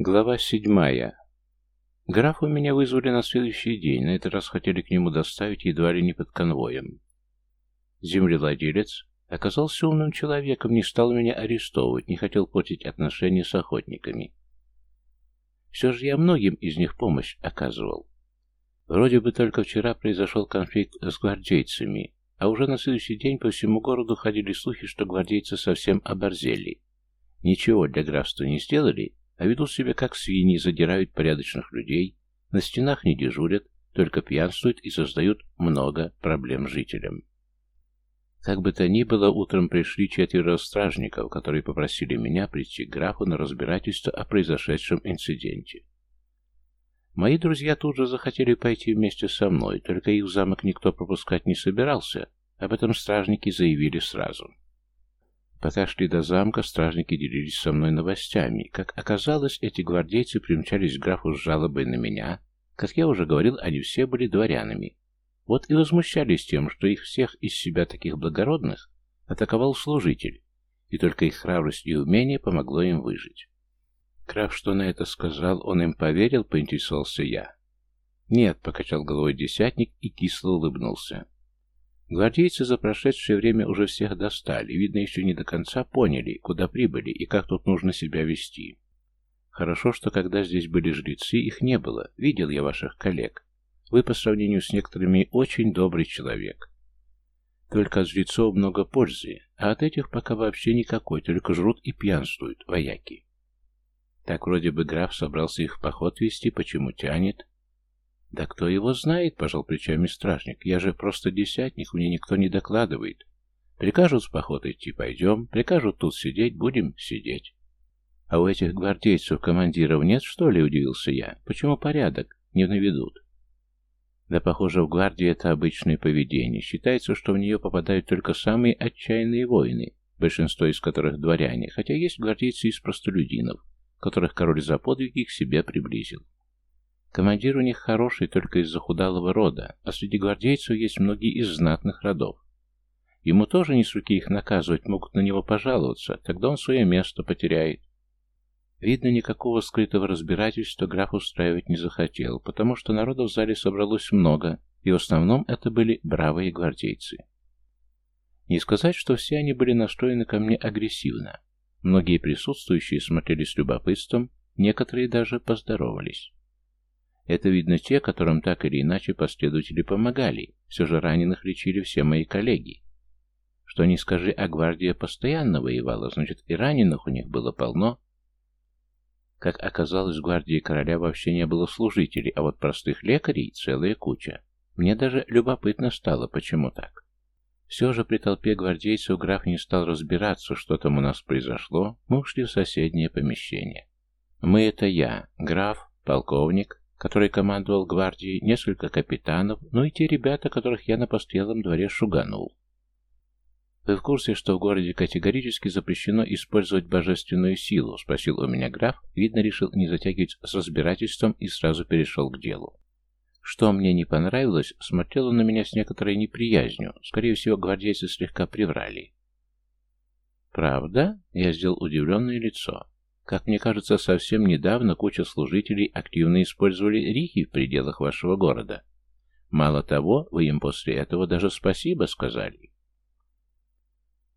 Глава седьмая. Графу меня вызвали на следующий день, на этот раз хотели к нему доставить едва ли не под конвоем. Землевладелец оказался умным человеком, не стал меня арестовывать, не хотел портить отношения с охотниками. Все же я многим из них помощь оказывал. Вроде бы только вчера произошел конфликт с гвардейцами, а уже на следующий день по всему городу ходили слухи, что гвардейцы совсем оборзели. Ничего для графства не сделали, а ведут себя как свиньи, задирают порядочных людей, на стенах не дежурят, только пьянствуют и создают много проблем жителям. Как бы то ни было, утром пришли четверо стражников, которые попросили меня прийти к графу на разбирательство о произошедшем инциденте. Мои друзья тут же захотели пойти вместе со мной, только их в замок никто пропускать не собирался, об этом стражники заявили сразу. Пока шли до замка, стражники делились со мной новостями. Как оказалось, эти гвардейцы примчались к графу с жалобой на меня. Как я уже говорил, они все были дворянами. Вот и возмущались тем, что их всех из себя таких благородных атаковал служитель, и только их храбрость и умение помогло им выжить. Граф что на это сказал, он им поверил, поинтересовался я. «Нет», — покачал головой десятник и кисло улыбнулся. Гвардейцы за прошедшее время уже всех достали, видно, еще не до конца поняли, куда прибыли и как тут нужно себя вести. Хорошо, что когда здесь были жрецы, их не было. Видел я ваших коллег. Вы по сравнению с некоторыми очень добрый человек. Только от жрецов много пользы, а от этих пока вообще никакой, только жрут и пьянствуют, вояки. Так вроде бы граф собрался их в поход вести, почему тянет? «Да кто его знает?» — пожал плечами стражник. «Я же просто десятник, мне никто не докладывает. Прикажут с поход идти, пойдем. Прикажут тут сидеть, будем сидеть». «А у этих гвардейцев командиров нет, что ли?» — удивился я. «Почему порядок? Не наведут». Да, похоже, в гвардии это обычное поведение. Считается, что в нее попадают только самые отчаянные воины, большинство из которых дворяне, хотя есть гвардейцы из простолюдинов, которых король за подвиги к себе приблизил. Командир у них хороший только из захудалого рода, а среди гвардейцев есть многие из знатных родов. Ему тоже не с руки их наказывать, могут на него пожаловаться, тогда он свое место потеряет. Видно, никакого скрытого разбирательства граф устраивать не захотел, потому что народу в зале собралось много, и в основном это были бравые гвардейцы. Не сказать, что все они были настроены ко мне агрессивно. Многие присутствующие смотрели с любопытством, некоторые даже поздоровались. Это, видно, те, которым так или иначе последователи помогали. Все же раненых лечили все мои коллеги. Что не скажи, а гвардия постоянно воевала, значит, и раненых у них было полно. Как оказалось, в гвардии короля вообще не было служителей, а вот простых лекарей целая куча. Мне даже любопытно стало, почему так. Все же при толпе гвардейцев граф не стал разбираться, что там у нас произошло, мы ушли в соседнее помещение. Мы — это я, граф, полковник, который командовал гвардией, несколько капитанов, ну и те ребята, которых я на постоялом дворе шуганул. «Вы в курсе, что в городе категорически запрещено использовать божественную силу?» — спросил у меня граф. Видно, решил не затягивать с разбирательством и сразу перешел к делу. Что мне не понравилось, смотрел на меня с некоторой неприязнью. Скорее всего, гвардейцы слегка приврали. «Правда?» — я сделал удивленное лицо. Как мне кажется, совсем недавно куча служителей активно использовали рихи в пределах вашего города. Мало того, вы им после этого даже спасибо сказали.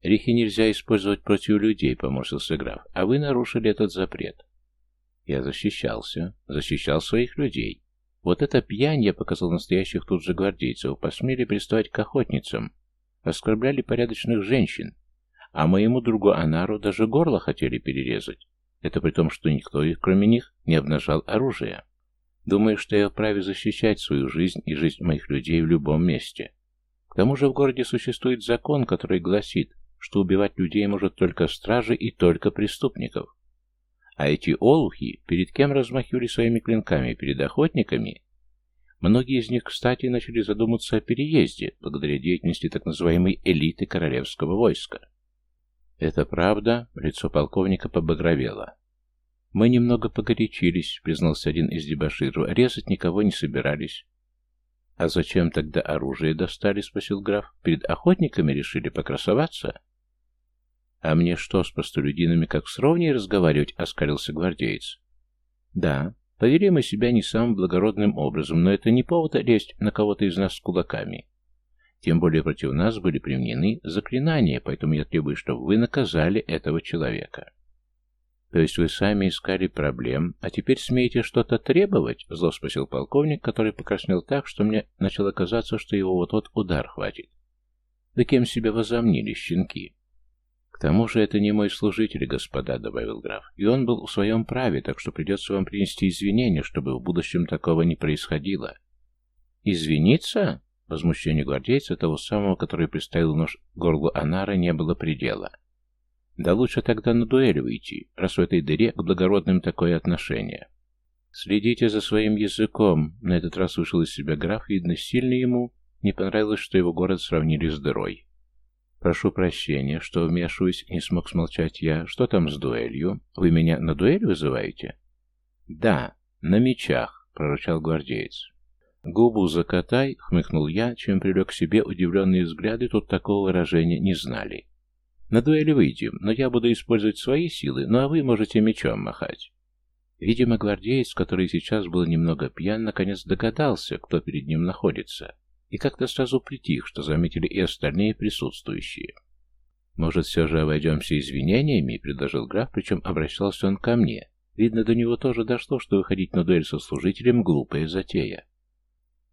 Рихи нельзя использовать против людей, поморщился граф, а вы нарушили этот запрет. Я защищался, защищал своих людей. Вот это пьянь я показал настоящих тут же гвардейцев, посмели приставать к охотницам, оскорбляли порядочных женщин, а моему другу Анару даже горло хотели перерезать. Это при том, что никто, кроме них, не обнажал оружие. Думаю, что я вправе защищать свою жизнь и жизнь моих людей в любом месте. К тому же в городе существует закон, который гласит, что убивать людей может только стражи и только преступников. А эти олухи перед кем размахивали своими клинками? Перед охотниками? Многие из них, кстати, начали задуматься о переезде, благодаря деятельности так называемой элиты королевского войска. «Это правда?» — лицо полковника побагровело. «Мы немного погорячились», — признался один из дебоширов. «Резать никого не собирались». «А зачем тогда оружие достали?» — спросил граф. «Перед охотниками решили покрасоваться?» «А мне что, с простолюдинами как с ровней разговаривать?» — оскалился гвардеец. Да, повели мы себя не самым благородным образом, но это не повод лезть на кого-то из нас с кулаками. Тем более против нас были применены заклинания, поэтому я требую, чтобы вы наказали этого человека. То есть вы сами искали проблем, а теперь смеете что-то требовать? Зло спросил полковник, который покраснел так, что мне начало казаться, что его вот-вот удар хватит. Да кем себя возомнили, щенки? К тому же это не мой служитель, господа, добавил граф, и он был в своем праве, так что придется вам принести извинения, чтобы в будущем такого не происходило. Извиниться? Возмущению гвардейца, того самого, который приставил нож к горлу Анара, не было предела. Да лучше тогда на дуэль выйти, раз в этой дыре к благородным такое отношение. Следите за своим языком. На этот раз вышел из себя граф, видно, сильно ему не понравилось, что его город сравнили с дырой. «Прошу прощения, что вмешиваюсь, не смог смолчать я. Что там с дуэлью? Вы меня на дуэль вызываете?» «Да, на мечах», — прорычал гвардеец. «Губу закатай», — хмыкнул я, чем привлек к себе удивленные взгляды, тут такого выражения не знали. «На дуэли выйдем, но я буду использовать свои силы, ну а вы можете мечом махать». Видимо, гвардеец, который сейчас был немного пьян, наконец догадался, кто перед ним находится, и как-то сразу притих, что заметили и остальные присутствующие. «Может, все же обойдемся извинениями?» — предложил граф, причем обращался он ко мне. Видно, до него тоже дошло, что выходить на дуэль со служителем — глупая затея.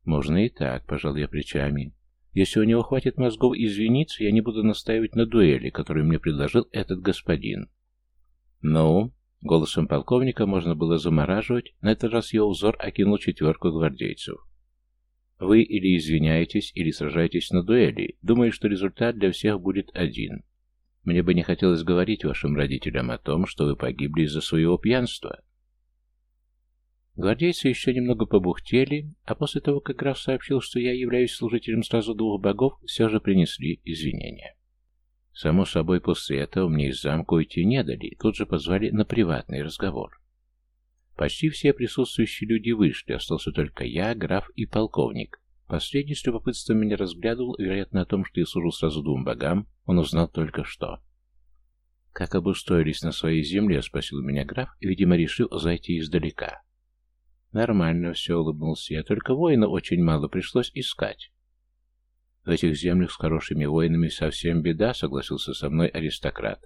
«Можно и так», — пожал я плечами. «Если у него хватит мозгов извиниться, я не буду настаивать на дуэли, которую мне предложил этот господин». «Ну?» — голосом полковника можно было замораживать, на этот раз его узор окинул четверку гвардейцев. Вы или извиняетесь, или сражаетесь на дуэли. Думаю, что результат для всех будет один. Мне бы не хотелось говорить вашим родителям о том, что вы погибли из-за своего пьянства. Гвардейцы еще немного побухтели, а после того, как граф сообщил, что я являюсь служителем сразу двух богов, все же принесли извинения. Само собой, после этого мне из замка уйти не дали, тут же позвали на приватный разговор. Почти все присутствующие люди вышли, остался только я, граф и полковник. Последний с любопытством меня разглядывал, вероятно, о том, что я служил сразу двум богам, он узнал только что. «Как обустроились на своей земле?» — спросил меня граф, видимо, решил зайти издалека. «Нормально все», — улыбнулся я, — «только воина очень мало пришлось искать». «В этих землях с хорошими воинами совсем беда», — согласился со мной аристократ.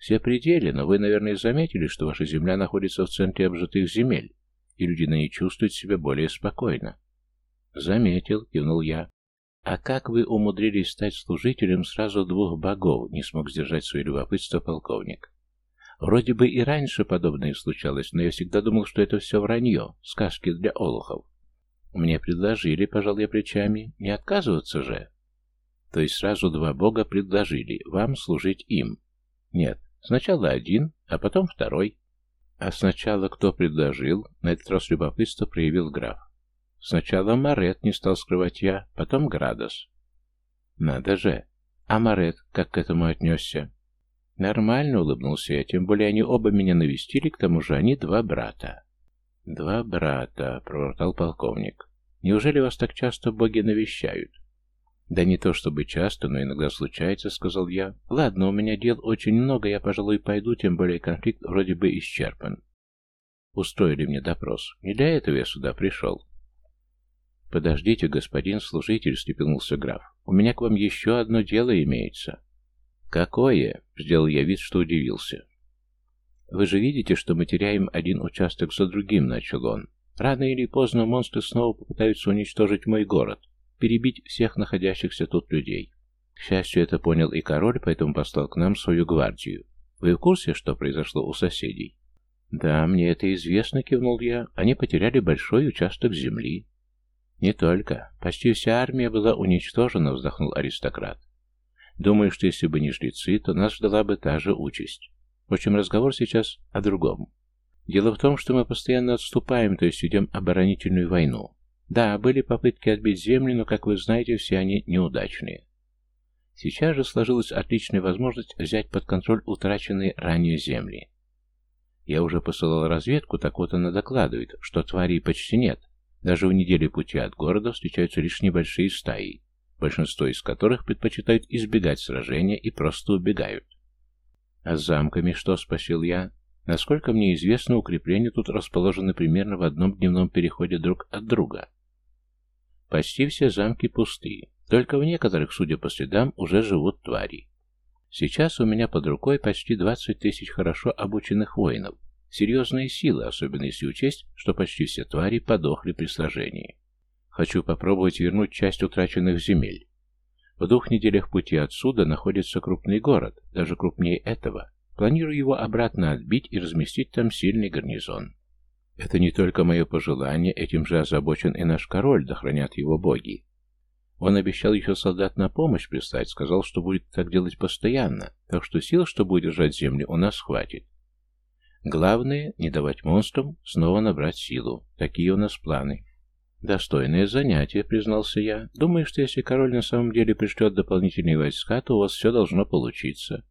Все пределы, но вы, наверное, заметили, что ваша земля находится в центре обжитых земель, и люди на ней чувствуют себя более спокойно. Заметил, кивнул я. А как вы умудрились стать служителем сразу двух богов, не смог сдержать свое любопытство полковник. Вроде бы и раньше подобное случалось, но я всегда думал, что это все вранье, сказки для олухов. Мне предложили, пожал я плечами, не отказываться же. То есть сразу два бога предложили вам служить им. Нет, Сначала один, а потом второй. А сначала кто предложил? На этот раз любопытство проявил граф. Сначала Марет не стал скрывать я, потом Градос. Надо же. А Марет как к этому отнесся? Нормально улыбнулся я, тем более они оба меня навестили, к тому же они два брата. Два брата, проворчал полковник. Неужели вас так часто боги навещают? «Да не то чтобы часто, но иногда случается», — сказал я. «Ладно, у меня дел очень много, я, пожалуй, пойду, тем более конфликт вроде бы исчерпан». Устроили мне допрос. Не для этого я сюда пришел. «Подождите, господин служитель», — степенулся граф. «У меня к вам еще одно дело имеется». «Какое?» — сделал я вид, что удивился. «Вы же видите, что мы теряем один участок за другим», — начал он. «Рано или поздно монстры снова попытаются уничтожить мой город перебить всех находящихся тут людей. К счастью, это понял и король, поэтому послал к нам свою гвардию. Вы в курсе, что произошло у соседей? Да, мне это известно, кивнул я. Они потеряли большой участок земли. Не только. Почти вся армия была уничтожена, вздохнул аристократ. Думаю, что если бы не жрецы, то нас ждала бы та же участь. В общем, разговор сейчас о другом. Дело в том, что мы постоянно отступаем, то есть ведем оборонительную войну. Да, были попытки отбить земли, но, как вы знаете, все они неудачные. Сейчас же сложилась отличная возможность взять под контроль утраченные ранее земли. Я уже посылал разведку, так вот она докладывает, что тварей почти нет. Даже в неделе пути от города встречаются лишь небольшие стаи, большинство из которых предпочитают избегать сражения и просто убегают. «А с замками что?» — спросил я. Насколько мне известно, укрепления тут расположены примерно в одном дневном переходе друг от друга. Почти все замки пусты, только в некоторых, судя по следам, уже живут твари. Сейчас у меня под рукой почти 20 тысяч хорошо обученных воинов, серьезные силы, особенно если учесть, что почти все твари подохли при сражении. Хочу попробовать вернуть часть утраченных земель. В двух неделях пути отсюда находится крупный город, даже крупнее этого. Планирую его обратно отбить и разместить там сильный гарнизон. Это не только мое пожелание, этим же озабочен и наш король, да хранят его боги. Он обещал еще солдат на помощь прислать, сказал, что будет так делать постоянно, так что сил, чтобы удержать землю, у нас хватит. Главное, не давать монстрам снова набрать силу. Такие у нас планы. «Достойное занятие», — признался я. «Думаю, что если король на самом деле пришлет дополнительные войска, то у вас все должно получиться».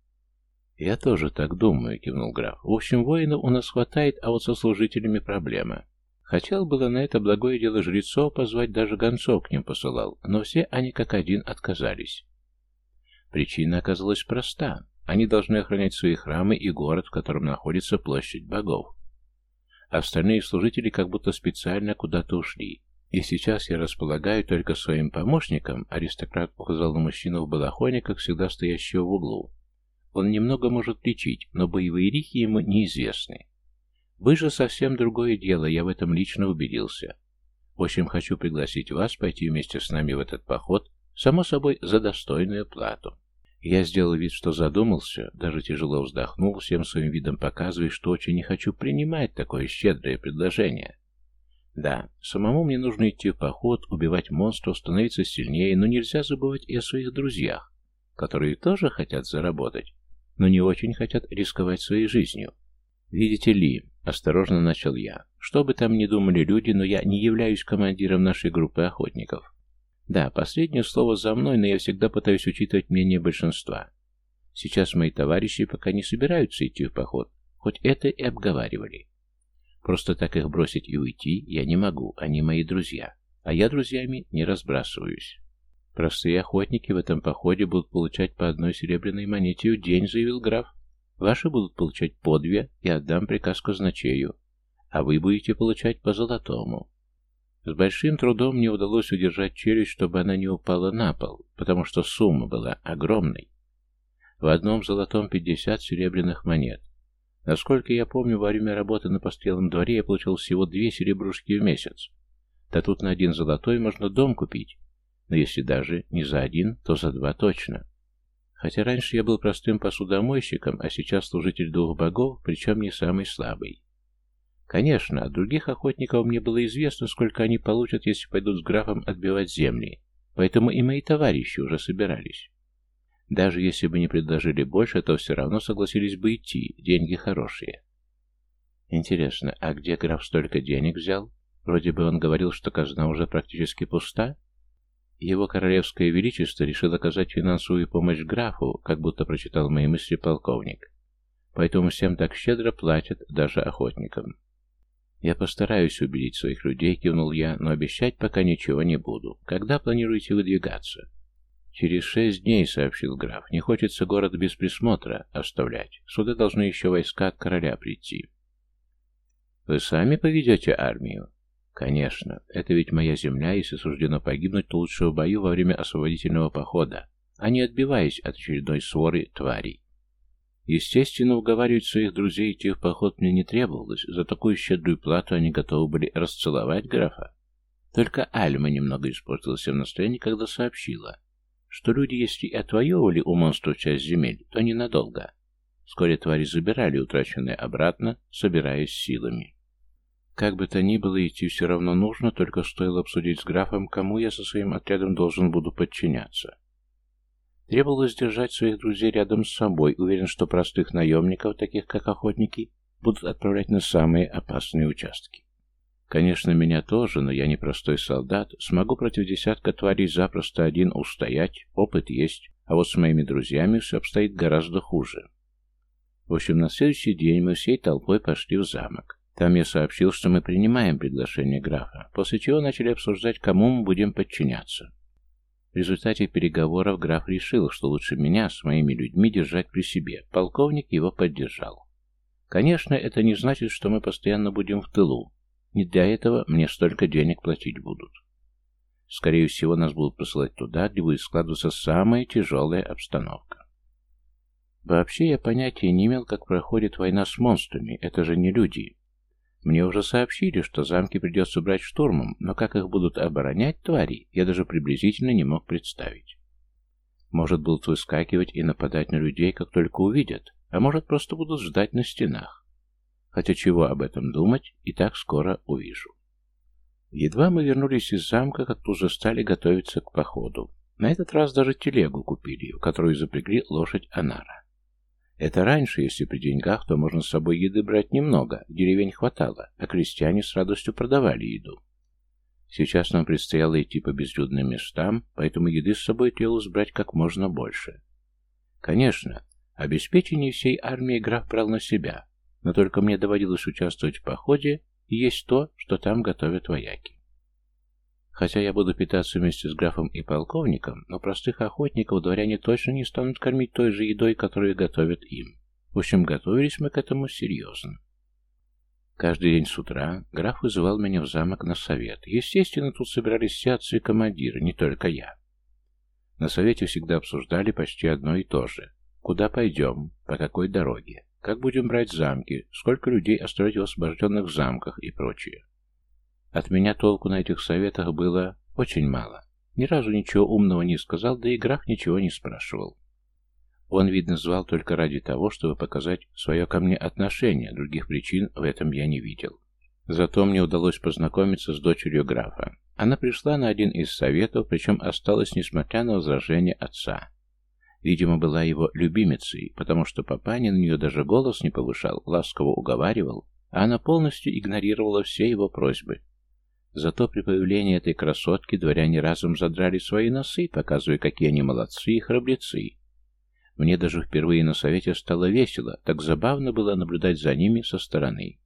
«Я тоже так думаю», — кивнул граф. «В общем, воинов у нас хватает, а вот со служителями проблема. Хотел было на это благое дело жрецов позвать, даже гонцов к ним посылал, но все они как один отказались. Причина оказалась проста. Они должны охранять свои храмы и город, в котором находится площадь богов. Остальные служители как будто специально куда-то ушли. И сейчас я располагаю только своим помощником, аристократ указал на мужчину в балахоне, как всегда стоящего в углу. Он немного может лечить, но боевые рихи ему неизвестны. Вы же совсем другое дело, я в этом лично убедился. В общем, хочу пригласить вас пойти вместе с нами в этот поход, само собой, за достойную плату. Я сделал вид, что задумался, даже тяжело вздохнул, всем своим видом показывая, что очень не хочу принимать такое щедрое предложение. Да, самому мне нужно идти в поход, убивать монстров, становиться сильнее, но нельзя забывать и о своих друзьях, которые тоже хотят заработать, но не очень хотят рисковать своей жизнью. Видите ли, осторожно начал я, что бы там ни думали люди, но я не являюсь командиром нашей группы охотников. Да, последнее слово за мной, но я всегда пытаюсь учитывать мнение большинства. Сейчас мои товарищи пока не собираются идти в поход, хоть это и обговаривали. Просто так их бросить и уйти я не могу, они мои друзья. А я друзьями не разбрасываюсь. Простые охотники в этом походе будут получать по одной серебряной монете в день, заявил граф. Ваши будут получать по две, я отдам приказ казначею. А вы будете получать по золотому. С большим трудом мне удалось удержать челюсть, чтобы она не упала на пол, потому что сумма была огромной. В одном золотом пятьдесят серебряных монет. Насколько я помню, во время работы на постоялом дворе я получил всего две серебрушки в месяц. Да тут на один золотой можно дом купить. Но если даже не за один, то за два точно. Хотя раньше я был простым посудомойщиком, а сейчас служитель двух богов, причем не самый слабый. Конечно, от других охотников мне было известно, сколько они получат, если пойдут с графом отбивать земли, поэтому и мои товарищи уже собирались. Даже если бы не предложили больше, то все равно согласились бы идти, деньги хорошие. Интересно, а где граф столько денег взял? Вроде бы он говорил, что казна уже практически пуста. Его королевское величество решил оказать финансовую помощь графу, как будто прочитал мои мысли полковник. Поэтому всем так щедро платят, даже охотникам. «Я постараюсь убедить своих людей», — кивнул я, — «но обещать пока ничего не буду. Когда планируете выдвигаться?» «Через шесть дней», — сообщил граф, — «не хочется город без присмотра оставлять. Сюда должны еще войска от короля прийти». «Вы сами поведете армию?» «Конечно. Это ведь моя земля, если суждено погибнуть, то лучше в бою во время освободительного похода, а не отбиваясь от очередной своры тварей». Естественно, уговаривать своих друзей идти в поход мне не требовалось, за такую щедрую плату они готовы были расцеловать графа. Только Альма немного испортилась в настроении, когда сообщила — что люди, если и отвоевывали у монстров часть земель, то ненадолго. Вскоре твари забирали утраченное обратно, собираясь силами. Как бы то ни было, идти все равно нужно, только стоило обсудить с графом, кому я со своим отрядом должен буду подчиняться. Требовалось держать своих друзей рядом с собой, уверен, что простых наемников, таких как охотники, будут отправлять на самые опасные участки. Конечно, меня тоже, но я не простой солдат. Смогу против десятка тварей запросто один устоять, опыт есть, а вот с моими друзьями все обстоит гораздо хуже. В общем, на следующий день мы всей толпой пошли в замок. Там я сообщил, что мы принимаем приглашение графа, после чего начали обсуждать, кому мы будем подчиняться. В результате переговоров граф решил, что лучше меня с моими людьми держать при себе. Полковник его поддержал. Конечно, это не значит, что мы постоянно будем в тылу. Не для этого мне столько денег платить будут. Скорее всего, нас будут посылать туда, где будет складываться самая тяжелая обстановка. Вообще, я понятия не имел, как проходит война с монстрами. Это же не люди. Мне уже сообщили, что замки придется брать штурмом, но как их будут оборонять твари, я даже приблизительно не мог представить. Может, будут выскакивать и нападать на людей, как только увидят, а может, просто будут ждать на стенах. Хотя чего об этом думать, и так скоро увижу. Едва мы вернулись из замка, как уже стали готовиться к походу. На этот раз даже телегу купили, в которую запрягли лошадь Анара. Это раньше, если при деньгах, то можно с собой еды брать немного, деревень хватало, а крестьяне с радостью продавали еду. Сейчас нам предстояло идти по безлюдным местам, поэтому еды с собой требовалось брать как можно больше. Конечно, обеспечение всей армии граф брал на себя, но только мне доводилось участвовать в походе, и есть то, что там готовят вояки. Хотя я буду питаться вместе с графом и полковником, но простых охотников дворяне точно не станут кормить той же едой, которую готовят им. В общем, готовились мы к этому серьезно. Каждый день с утра граф вызывал меня в замок на совет. Естественно, тут собирались все отцы командиры, не только я. На совете всегда обсуждали почти одно и то же. Куда пойдем, по какой дороге, как будем брать замки, сколько людей оставить в освобожденных замках и прочее. От меня толку на этих советах было очень мало. Ни разу ничего умного не сказал, да и граф ничего не спрашивал. Он, видно, звал только ради того, чтобы показать свое ко мне отношение, других причин в этом я не видел. Зато мне удалось познакомиться с дочерью графа. Она пришла на один из советов, причем осталась, несмотря на возражение отца. Видимо, была его любимицей, потому что папаня на нее даже голос не повышал, ласково уговаривал, а она полностью игнорировала все его просьбы, Зато при появлении этой красотки дворяне разом задрали свои носы, показывая, какие они молодцы и храбрецы. Мне даже впервые на совете стало весело, так забавно было наблюдать за ними со стороны.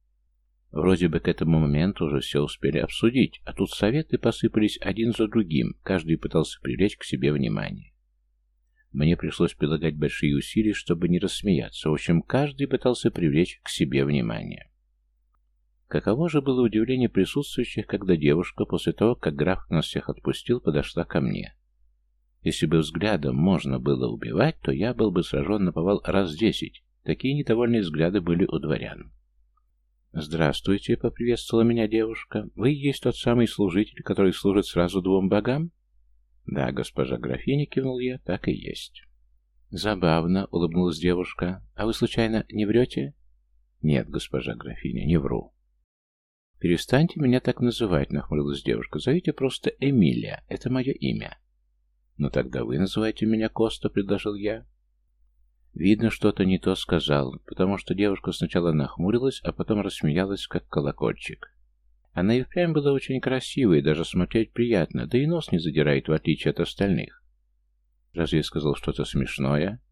Вроде бы к этому моменту уже все успели обсудить, а тут советы посыпались один за другим, каждый пытался привлечь к себе внимание. Мне пришлось прилагать большие усилия, чтобы не рассмеяться. В общем, каждый пытался привлечь к себе внимание. Каково же было удивление присутствующих, когда девушка, после того, как граф нас всех отпустил, подошла ко мне. Если бы взглядом можно было убивать, то я был бы сражен на повал раз десять. Такие недовольные взгляды были у дворян. «Здравствуйте», — поприветствовала меня девушка. «Вы есть тот самый служитель, который служит сразу двум богам?» «Да, госпожа графиня», — кивнул я, — «так и есть». «Забавно», — улыбнулась девушка. «А вы, случайно, не врете?» «Нет, госпожа графиня, не вру». «Перестаньте меня так называть», — нахмурилась девушка. «Зовите просто Эмилия. Это мое имя». «Ну тогда вы называйте меня Коста», — предложил я. Видно, что-то не то сказал, потому что девушка сначала нахмурилась, а потом рассмеялась, как колокольчик. Она и впрямь была очень красивой, даже смотреть приятно, да и нос не задирает, в отличие от остальных. Разве я сказал что-то смешное?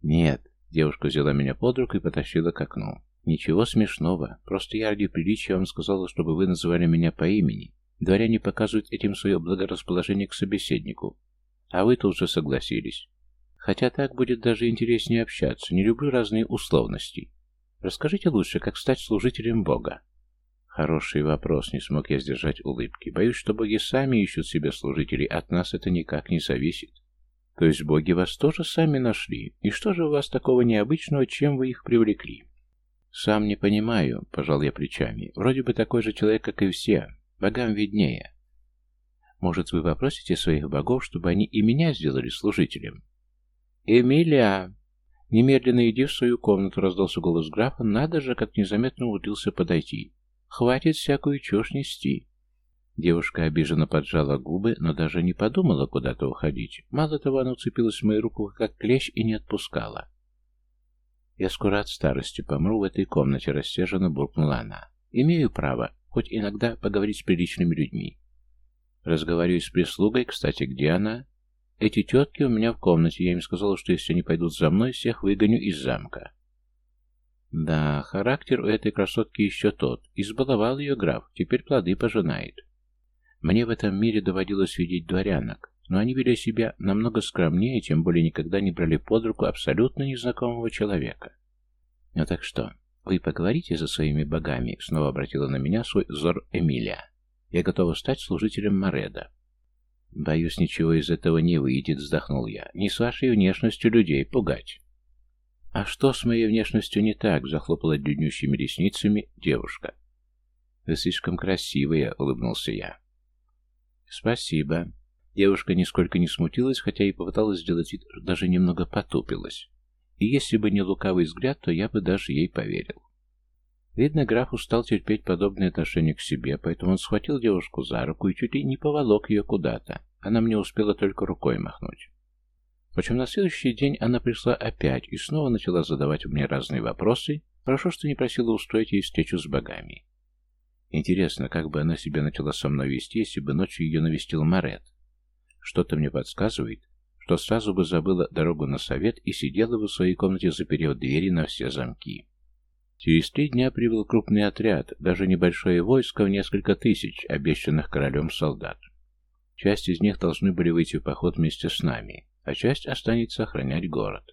Нет, девушка взяла меня под руку и потащила к окну. «Ничего смешного. Просто я ради приличия вам сказала, чтобы вы называли меня по имени. Дворяне показывают этим свое благорасположение к собеседнику. А вы тут же согласились. Хотя так будет даже интереснее общаться. Не люблю разные условности. Расскажите лучше, как стать служителем Бога». Хороший вопрос, не смог я сдержать улыбки. Боюсь, что боги сами ищут себе служителей, от нас это никак не зависит. То есть боги вас тоже сами нашли? И что же у вас такого необычного, чем вы их привлекли? «Сам не понимаю», — пожал я плечами. «Вроде бы такой же человек, как и все. Богам виднее. Может, вы попросите своих богов, чтобы они и меня сделали служителем?» «Эмилия!» «Немедленно иди в свою комнату», — раздался голос графа. «Надо же, как незаметно умудрился подойти. Хватит всякую чушь нести». Девушка обиженно поджала губы, но даже не подумала куда-то уходить. Мало того, она уцепилась в мою руку, как клещ, и не отпускала. «Я скоро от старости помру в этой комнате», — рассерженно буркнула она. «Имею право, хоть иногда, поговорить с приличными людьми». Разговариваю с прислугой, кстати, где она? Эти тетки у меня в комнате, я им сказала, что если они пойдут за мной, всех выгоню из замка. Да, характер у этой красотки еще тот. Избаловал ее граф, теперь плоды пожинает. Мне в этом мире доводилось видеть дворянок но они вели себя намного скромнее, тем более никогда не брали под руку абсолютно незнакомого человека. Ну так что, «Вы поговорите за своими богами», — снова обратила на меня свой взор Эмилия. «Я готова стать служителем Мореда». «Боюсь, ничего из этого не выйдет», — вздохнул я. «Не с вашей внешностью людей пугать». «А что с моей внешностью не так?» — захлопала длиннющими ресницами девушка. «Вы слишком красивая», — улыбнулся я. «Спасибо». Девушка нисколько не смутилась, хотя и попыталась сделать вид, даже немного потупилась. И если бы не лукавый взгляд, то я бы даже ей поверил. Видно, граф устал терпеть подобное отношение к себе, поэтому он схватил девушку за руку и чуть ли не поволок ее куда-то. Она мне успела только рукой махнуть. Впрочем, на следующий день она пришла опять и снова начала задавать мне разные вопросы. Хорошо, что не просила устроить ей встречу с богами. Интересно, как бы она себя начала со мной вести, если бы ночью ее навестил Марет. Что-то мне подсказывает, что сразу бы забыла дорогу на совет и сидела бы в своей комнате, заперев двери на все замки. Через три дня прибыл крупный отряд, даже небольшое войско в несколько тысяч, обещанных королем солдат. Часть из них должны были выйти в поход вместе с нами, а часть останется охранять город.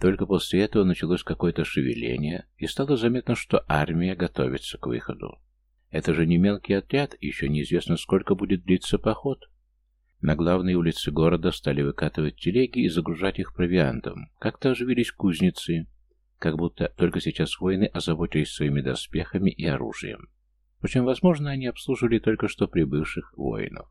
Только после этого началось какое-то шевеление, и стало заметно, что армия готовится к выходу. Это же не мелкий отряд, еще неизвестно, сколько будет длиться поход. На главные улицы города стали выкатывать телеги и загружать их провиантом. Как-то оживились кузницы, как будто только сейчас воины озаботились своими доспехами и оружием. Впрочем, возможно, они обслуживали только что прибывших воинов.